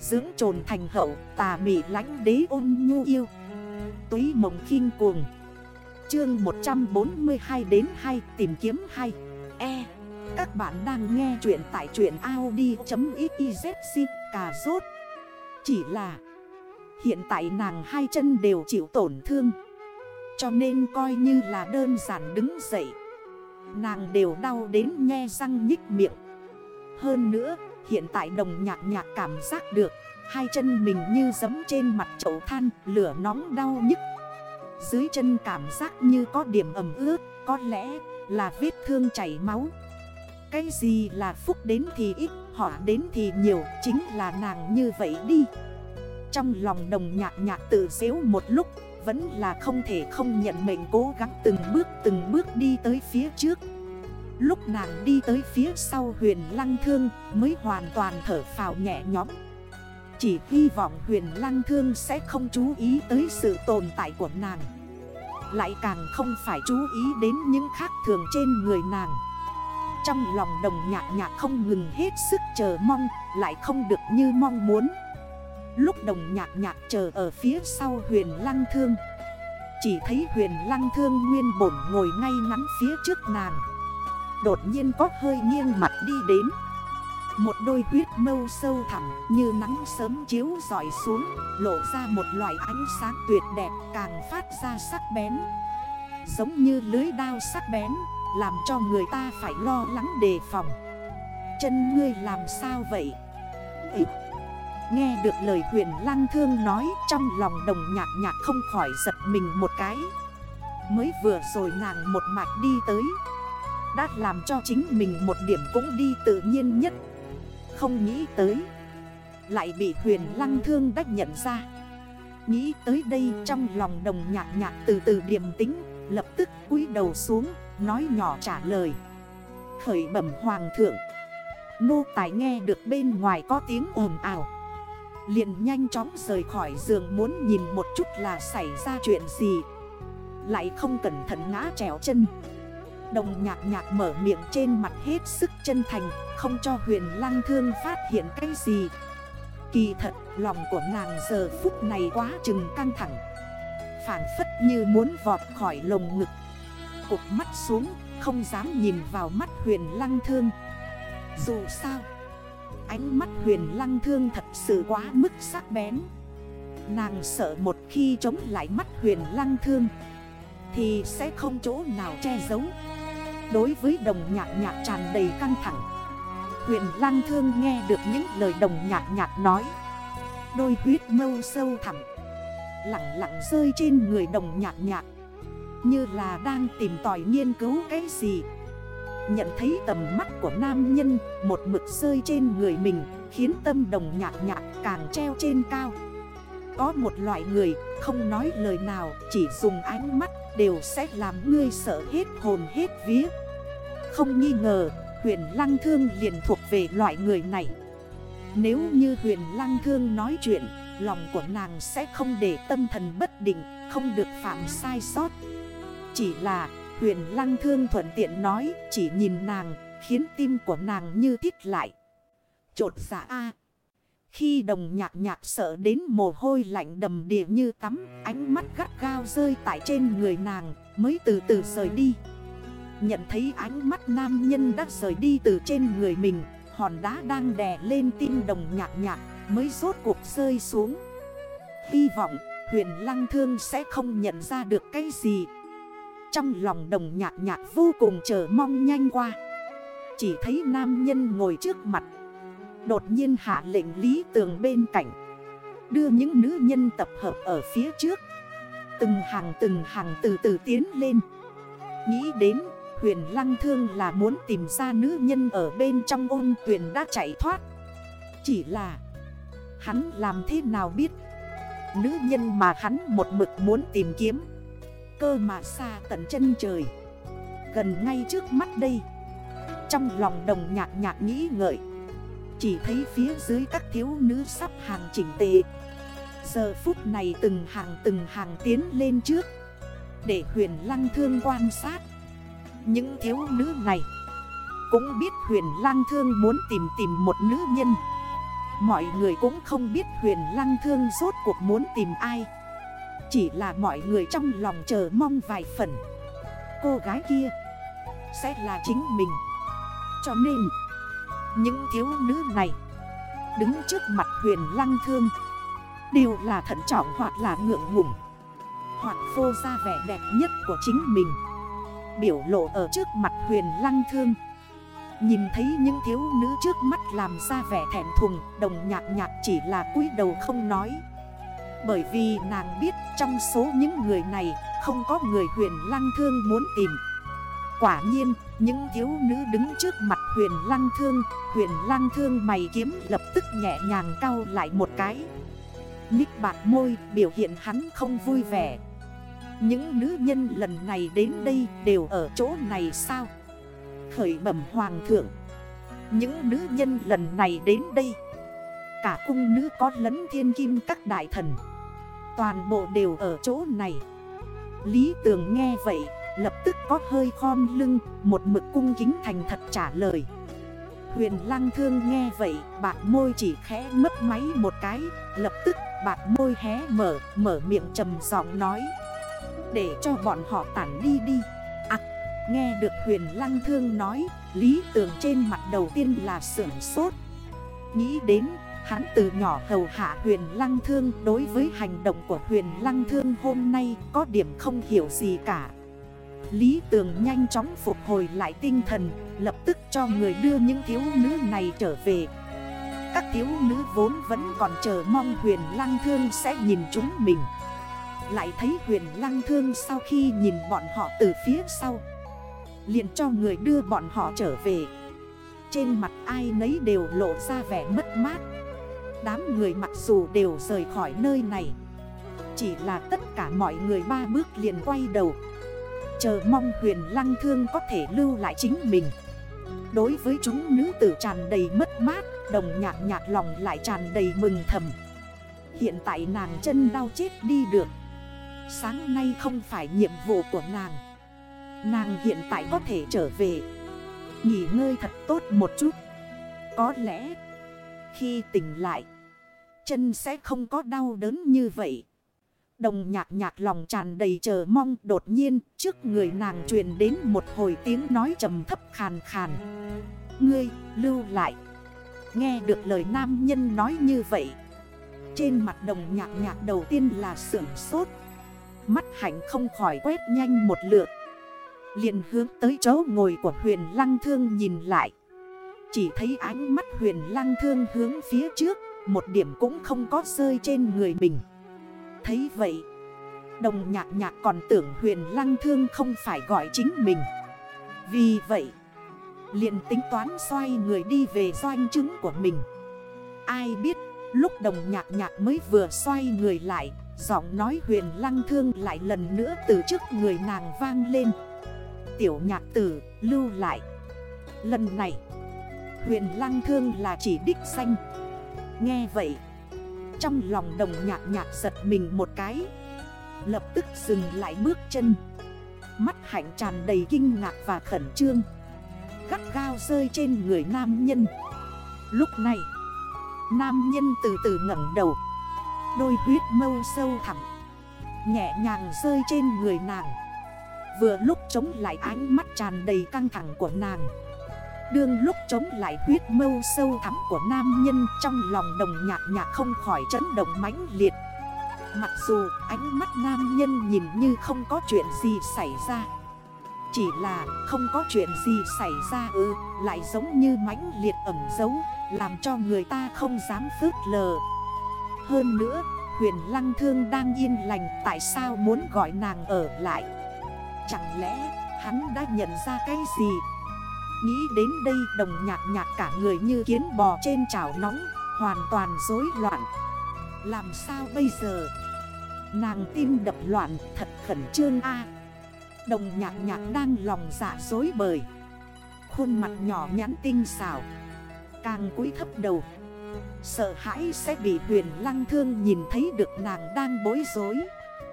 Dưỡng trồn thành hậu, tà mị lánh đế ôn nhu yêu. Túy mộng khinh cuồng. Chương 142 đến 2 tìm kiếm 2 E. Các bạn đang nghe chuyện tại chuyện Audi.xyz cà rốt. Chỉ là, Hiện tại nàng hai chân đều chịu tổn thương. Cho nên coi như là đơn giản đứng dậy. Nàng đều đau đến nghe răng nhích miệng. Hơn nữa hiện tại đồng nhạc nhạc cảm giác được. Hai chân mình như giấm trên mặt chậu than, Lửa nóng đau nhức. Dưới chân cảm giác như có điểm ẩm ướt, Có lẽ là vết thương chảy máu. Cái gì là phúc đến thì ít họ đến thì nhiều, Chính là nàng như vậy đi. Trong lòng đồng nhạc nhạc tự xếu một lúc, Vẫn là không thể không nhận mệnh cố gắng từng bước từng bước đi tới phía trước. Lúc nàng đi tới phía sau huyền lăng thương mới hoàn toàn thở phào nhẹ nhõm. Chỉ hy vọng huyền lăng thương sẽ không chú ý tới sự tồn tại của nàng. Lại càng không phải chú ý đến những khác thường trên người nàng. Trong lòng đồng nhạc nhạc không ngừng hết sức chờ mong, Lại không được như mong muốn. Lúc đồng nhạc nhạc chờ ở phía sau huyền lăng thương, Chỉ thấy huyền lăng thương nguyên bổn ngồi ngay ngắn phía trước nàng. Đột nhiên có hơi nghiêng mặt đi đến. Một đôi huyết mâu sâu thẳm như nắng sớm chiếu dọi xuống Lộ ra một loại ánh sáng tuyệt đẹp càng phát ra sắc bén. Giống như lưới đao sắc bén Làm cho người ta phải lo lắng đề phòng. Chân ngươi làm sao vậy? Ê, nghe được lời huyền lăng thương nói Trong lòng đồng nhạc nhạc không khỏi giật mình một cái. Mới vừa rồi nàng một mạch đi tới đã làm cho chính mình một điểm cũng đi tự nhiên nhất. Không nghĩ tới, Lại bị huyền lăng thương đách nhận ra. Nghĩ tới đây trong lòng đồng nhạc nhạc từ từ điềm tính Lập tức cúi đầu xuống, Nói nhỏ trả lời. Khởi bẩm hoàng thượng, Nô tài nghe được bên ngoài có tiếng ồn ào. Liền nhanh chóng rời khỏi giường muốn nhìn một chút là xảy ra chuyện gì. Lại không cẩn thận ngã trèo chân. Đồng nhạc nhạc mở miệng trên mặt hết sức chân thành, Không cho huyền lăng thương phát hiện cái gì. Kỳ thật, lòng của nàng giờ phút này quá chừng căng thẳng. Phản phất như muốn vọt khỏi lồng ngực. Cục mắt xuống, không dám nhìn vào mắt huyền lăng thương. Dù sao, Ánh mắt huyền lăng thương thật sự quá mức sắc bén. Nàng sợ một khi chống lại mắt huyền lăng thương, Thì sẽ không chỗ nào che giấu. Đối với đồng nhạc nhạc tràn đầy căng thẳng. Huyền Lăng Thương nghe được những lời đồng nhạc nhạc nói. Đôi huyết mâu sâu thẳm. Lặng lặng rơi trên người đồng nhạc nhạc. Như là đang tìm tòi nghiên cứu cái gì. Nhận thấy tầm mắt của nam nhân Một mực rơi trên người mình, Khiến tâm đồng nhạc nhạc càng treo trên cao. Có một loại người, không nói lời nào, Chỉ dùng ánh mắt đều sẽ làm ngươi sợ hết hồn hết vía. Không nghi ngờ, huyền lăng thương liền thuộc về loại người này. Nếu như huyền lăng thương nói chuyện, Lòng của nàng sẽ không để tâm thần bất định, Không được phạm sai sót. Chỉ là, huyền lăng thương thuận tiện nói, Chỉ nhìn nàng, khiến tim của nàng như thiết lại. Chột giả A khi đồng nhạc nhạc sợ đến mồ hôi lạnh đầm đìa như tắm, Ánh mắt gắt gao rơi tại trên người nàng, Mới từ từ rời đi. Nhận thấy ánh mắt nam nhân đã rời đi từ trên người mình, Hòn đá đang đè lên tim đồng nhạc nhạc, Mới rốt cuộc rơi xuống. Hy vọng, huyền lăng thương sẽ không nhận ra được cái gì. Trong lòng đồng nhạc nhạc vô cùng chờ mong nhanh qua. Chỉ thấy nam nhân ngồi trước mặt Đột nhiên hạ lệnh lý tường bên cạnh. Đưa những nữ nhân tập hợp ở phía trước. Từng hàng từng hàng từ từ tiến lên. Nghĩ đến, huyền lăng thương là muốn tìm ra nữ nhân ở bên trong ôn tuyển đã chạy thoát. Chỉ là, hắn làm thế nào biết? Nữ nhân mà hắn một mực muốn tìm kiếm. Cơ mà xa tận chân trời. Gần ngay trước mắt đây. Trong lòng đồng nhạc nhạc nghĩ ngợi chỉ thấy phía dưới các thiếu nữ sắp hàng chỉnh tệ Giờ phút này từng hàng từng hàng tiến lên trước, Để huyền lăng thương quan sát. Những thiếu nữ này Cũng biết huyền lăng thương muốn tìm tìm một nữ nhân. Mọi người cũng không biết huyền lăng thương rốt cuộc muốn tìm ai. Chỉ là mọi người trong lòng chờ mong vài phần. Cô gái kia Sẽ là chính mình. Cho nên những thiếu nữ này Đứng trước mặt huyền lăng thương. Đều là thận trọng hoặc là ngượng ngùng. Hoặc phô ra vẻ đẹp nhất của chính mình. Biểu lộ ở trước mặt huyền lăng thương. Nhìn thấy những thiếu nữ trước mắt làm ra vẻ thẹn thùng, Đồng nhạc nhạc chỉ là cúi đầu không nói. Bởi vì nàng biết trong số những người này Không có người huyền lăng thương muốn tìm. Quả nhiên, những thiếu nữ đứng trước mặt huyền lăng thương, Huyền lăng thương mày kiếm lập tức nhẹ nhàng cau lại một cái. Nhích bạc môi, biểu hiện hắn không vui vẻ. Những nữ nhân lần này đến đây đều ở chỗ này sao? Khởi bẩm hoàng thượng. Những nữ nhân lần này đến đây, Cả cung nữ có lấn thiên kim các đại thần. Toàn bộ đều ở chỗ này. Lý tường nghe vậy Lập tức có hơi khom lưng, Một mực cung kính thành thật trả lời. Huyền lăng thương nghe vậy Bạc môi chỉ khẽ mấp máy một cái, Lập tức bạc môi hé mở Mở miệng trầm giọng nói. Để cho bọn họ tản đi đi. À nghe được huyền lăng thương nói, Lý tưởng trên mặt đầu tiên là sưởng sốt. Nghĩ đến, hắn từ nhỏ hầu hạ huyền lăng thương, Đối với hành động của huyền lăng thương hôm nay Có điểm không hiểu gì cả. Lý Tường nhanh chóng phục hồi lại tinh thần, Lập tức cho người đưa những thiếu nữ này trở về. Các thiếu nữ vốn vẫn còn chờ mong huyền lăng thương sẽ nhìn chúng mình. Lại thấy huyền lăng thương sau khi nhìn bọn họ từ phía sau, liền cho người đưa bọn họ trở về. Trên mặt ai nấy đều lộ ra vẻ mất mát. Đám người mặc dù đều rời khỏi nơi này, Chỉ là tất cả mọi người ba bước liền quay đầu. Chờ mong huyền lăng thương có thể lưu lại chính mình. Đối với chúng nữ tử tràn đầy mất mát, Đồng nhạc nhạc lòng lại tràn đầy mừng thầm. Hiện tại nàng chân đau chết đi được. Sáng nay không phải nhiệm vụ của nàng. Nàng hiện tại có thể trở về. Nghỉ ngơi thật tốt một chút. Có lẽ Khi tỉnh lại, Chân sẽ không có đau đớn như vậy. Đồng nhạc nhạc lòng tràn đầy chờ mong đột nhiên trước người nàng truyền đến một hồi tiếng nói trầm thấp khàn khàn. Ngươi, lưu lại. Nghe được lời nam nhân nói như vậy. Trên mặt đồng nhạc nhạc đầu tiên là sưởng sốt. Mắt hạnh không khỏi quét nhanh một lượt. liền hướng tới chỗ ngồi của huyền lăng thương nhìn lại. Chỉ thấy ánh mắt huyền lăng thương hướng phía trước. Một điểm cũng không có rơi trên người mình thấy vậy. Đồng nhạc nhạc còn tưởng huyền lăng thương không phải gọi chính mình. Vì vậy, liền tính toán xoay người đi về doanh chứng của mình. Ai biết, lúc đồng nhạc nhạc mới vừa xoay người lại, Giọng nói huyền lăng thương lại lần nữa từ trước người nàng vang lên. Tiểu nhạc tử, lưu lại. Lần này, huyền lăng thương là chỉ đích xanh Nghe vậy trong lòng đồng nhạc nhạc giật mình một cái. Lập tức dừng lại bước chân. Mắt hạnh tràn đầy kinh ngạc và khẩn trương. Gắt gao rơi trên người nam nhân. Lúc này, Nam nhân từ từ ngẩn đầu. Đôi huyết mâu sâu thẳm. Nhẹ nhàng rơi trên người nàng. Vừa lúc chống lại ánh mắt tràn đầy căng thẳng của nàng. Đương lúc chống lại huyết mâu sâu thắm của nam nhân Trong lòng đồng nhạc nhạc không khỏi chấn động mãnh liệt. Mặc dù ánh mắt nam nhân nhìn như không có chuyện gì xảy ra, Chỉ là không có chuyện gì xảy ra ư, Lại giống như mãnh liệt ẩm dấu, Làm cho người ta không dám phớt lờ. Hơn nữa, huyền lăng thương đang yên lành, Tại sao muốn gọi nàng ở lại? Chẳng lẽ hắn đã nhận ra cái gì? Nghĩ đến đây đồng nhạc nhạc cả người như kiến bò trên chảo nóng, Hoàn toàn rối loạn. Làm sao bây giờ? Nàng tim đập loạn, thật khẩn trương a. Đồng nhạc nhạc đang lòng dạ dối bời. Khuôn mặt nhỏ nhắn tinh xảo, Càng cúi thấp đầu. Sợ hãi sẽ bị huyền lăng thương nhìn thấy được nàng đang bối rối.